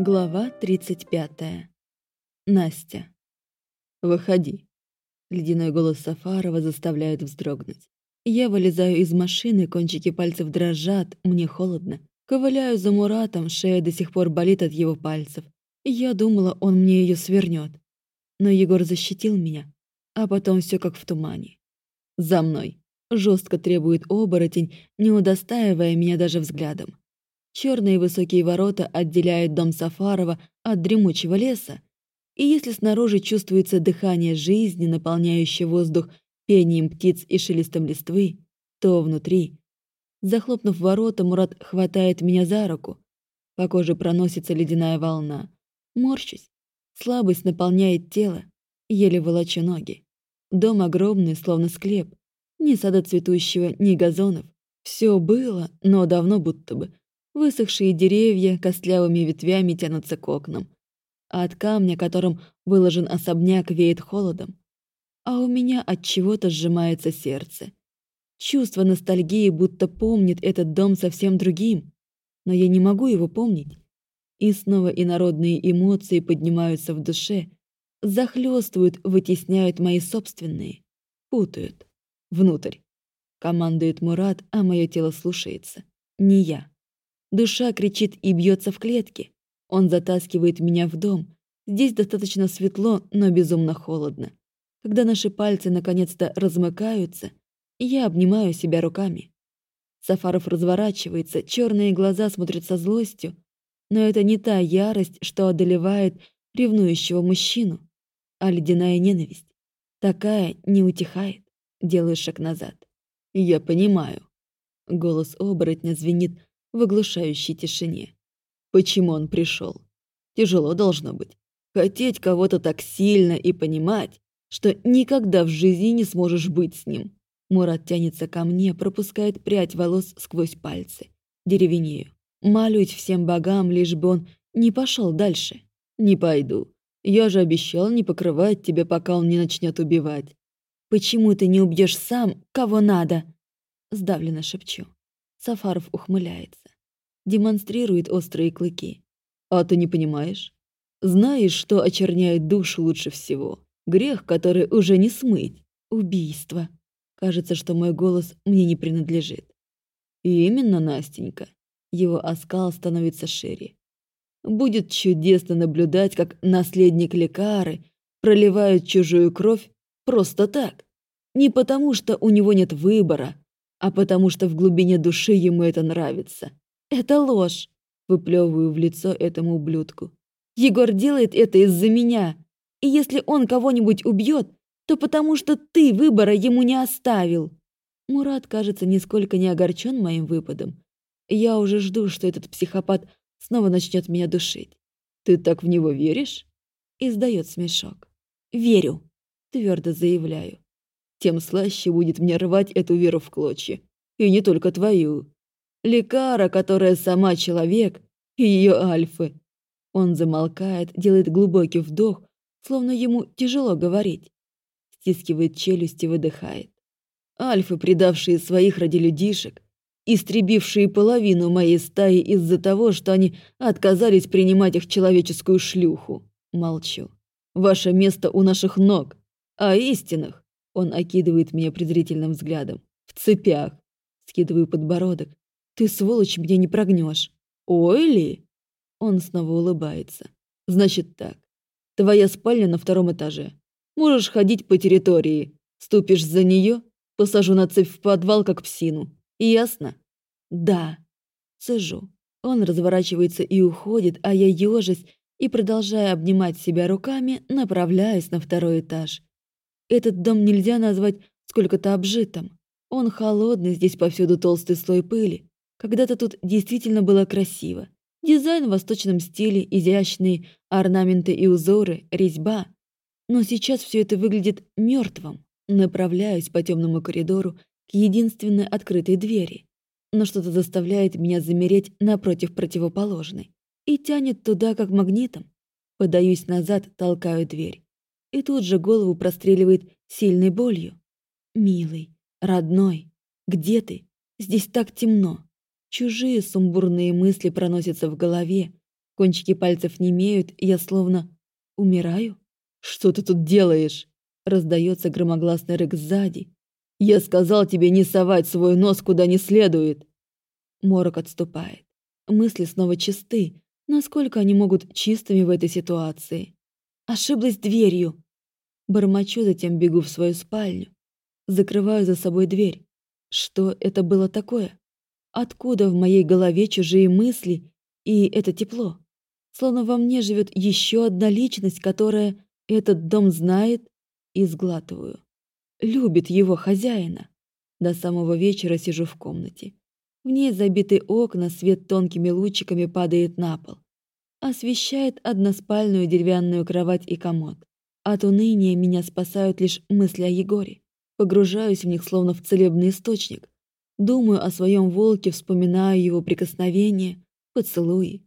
Глава 35. Настя. «Выходи». Ледяной голос Сафарова заставляет вздрогнуть. Я вылезаю из машины, кончики пальцев дрожат, мне холодно. Ковыляю за Муратом, шея до сих пор болит от его пальцев. Я думала, он мне ее свернет. Но Егор защитил меня, а потом все как в тумане. «За мной!» — жестко требует оборотень, не удостаивая меня даже взглядом. Черные высокие ворота отделяют дом Сафарова от дремучего леса, и если снаружи чувствуется дыхание жизни, наполняющее воздух пением птиц и шелестом листвы, то внутри... Захлопнув ворота, Мурат хватает меня за руку. По коже проносится ледяная волна. Морщусь. Слабость наполняет тело. Еле волочу ноги. Дом огромный, словно склеп. Ни сада цветущего, ни газонов. Все было, но давно будто бы. Высохшие деревья костлявыми ветвями тянутся к окнам. А от камня, которым выложен особняк, веет холодом. А у меня от чего-то сжимается сердце. Чувство ностальгии будто помнит этот дом совсем другим, но я не могу его помнить. И снова инородные эмоции поднимаются в душе, захлестывают, вытесняют мои собственные, путают. Внутрь. Командует Мурат, а мое тело слушается. Не я. Душа кричит и бьется в клетке. Он затаскивает меня в дом. Здесь достаточно светло, но безумно холодно. Когда наши пальцы наконец-то размыкаются, я обнимаю себя руками. Сафаров разворачивается, черные глаза смотрят со злостью, но это не та ярость, что одолевает ревнующего мужчину, а ледяная ненависть. Такая не утихает. Делаю шаг назад. Я понимаю. Голос оборотня звенит в оглушающей тишине. Почему он пришел? Тяжело должно быть. Хотеть кого-то так сильно и понимать, что никогда в жизни не сможешь быть с ним. Мурат тянется ко мне, пропускает прядь волос сквозь пальцы. Деревенею. Молюсь всем богам, лишь бы он не пошел дальше. Не пойду. Я же обещал не покрывать тебя, пока он не начнет убивать. Почему ты не убьешь сам, кого надо? Сдавленно шепчу. Сафаров ухмыляется. Демонстрирует острые клыки. А ты не понимаешь? Знаешь, что очерняет душу лучше всего? Грех, который уже не смыть. Убийство. Кажется, что мой голос мне не принадлежит. И именно, Настенька. Его оскал становится шире. Будет чудесно наблюдать, как наследник лекары проливает чужую кровь просто так. Не потому, что у него нет выбора, а потому что в глубине души ему это нравится. Это ложь, выплевываю в лицо этому ублюдку. Егор делает это из-за меня. И если он кого-нибудь убьет, то потому что ты выбора ему не оставил. Мурат, кажется, нисколько не огорчен моим выпадом. Я уже жду, что этот психопат снова начнет меня душить. Ты так в него веришь? Издает смешок. Верю, твердо заявляю тем слаще будет мне рвать эту веру в клочья. И не только твою. Лекара, которая сама человек, и ее альфы. Он замолкает, делает глубокий вдох, словно ему тяжело говорить. Стискивает челюсть и выдыхает. Альфы, предавшие своих ради людишек, истребившие половину моей стаи из-за того, что они отказались принимать их человеческую шлюху. Молчу. Ваше место у наших ног, а истинных он окидывает меня презрительным взглядом. В цепях. Скидываю подбородок. Ты, сволочь, меня не прогнешь. Ой ли? Он снова улыбается. Значит так. Твоя спальня на втором этаже. Можешь ходить по территории. Ступишь за нее, посажу на цепь в подвал, как псину. Ясно? Да. Сижу. Он разворачивается и уходит, а я ежась и, продолжая обнимать себя руками, направляюсь на второй этаж. Этот дом нельзя назвать сколько-то обжитым. Он холодный, здесь повсюду толстый слой пыли. Когда-то тут действительно было красиво. Дизайн в восточном стиле, изящные орнаменты и узоры, резьба. Но сейчас все это выглядит мертвым. Направляюсь по темному коридору к единственной открытой двери. Но что-то заставляет меня замереть напротив противоположной и тянет туда, как магнитом. Подаюсь назад, толкаю дверь и тут же голову простреливает сильной болью. «Милый, родной, где ты? Здесь так темно». Чужие сумбурные мысли проносятся в голове. Кончики пальцев не имеют, и я словно умираю. «Что ты тут делаешь?» Раздается громогласный рык сзади. «Я сказал тебе не совать свой нос куда не следует!» Морок отступает. Мысли снова чисты. Насколько они могут чистыми в этой ситуации? Ошиблась дверью. Бормочу, затем бегу в свою спальню. Закрываю за собой дверь. Что это было такое? Откуда в моей голове чужие мысли и это тепло? Словно во мне живет еще одна личность, которая этот дом знает и сглатываю. Любит его хозяина. До самого вечера сижу в комнате. В ней забиты окна, свет тонкими лучиками падает на пол. Освещает односпальную деревянную кровать и комод. От уныния меня спасают лишь мысли о Егоре. Погружаюсь в них словно в целебный источник. Думаю о своем волке, вспоминаю его прикосновения, поцелуи.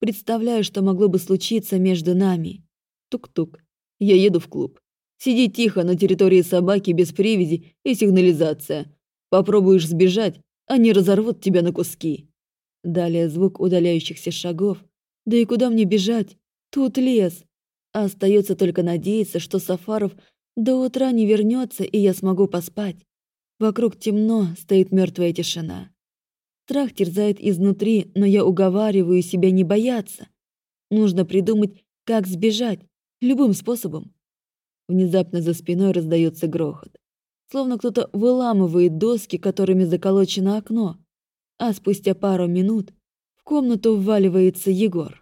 Представляю, что могло бы случиться между нами. Тук-тук. Я еду в клуб. Сиди тихо на территории собаки без привязи и сигнализация. Попробуешь сбежать, они разорвут тебя на куски. Далее звук удаляющихся шагов. Да и куда мне бежать? Тут лес. Остается только надеяться, что Сафаров до утра не вернется, и я смогу поспать. Вокруг темно, стоит мертвая тишина. Страх терзает изнутри, но я уговариваю себя не бояться. Нужно придумать, как сбежать, любым способом. Внезапно за спиной раздается грохот. Словно кто-то выламывает доски, которыми заколочено окно. А спустя пару минут в комнату вваливается Егор.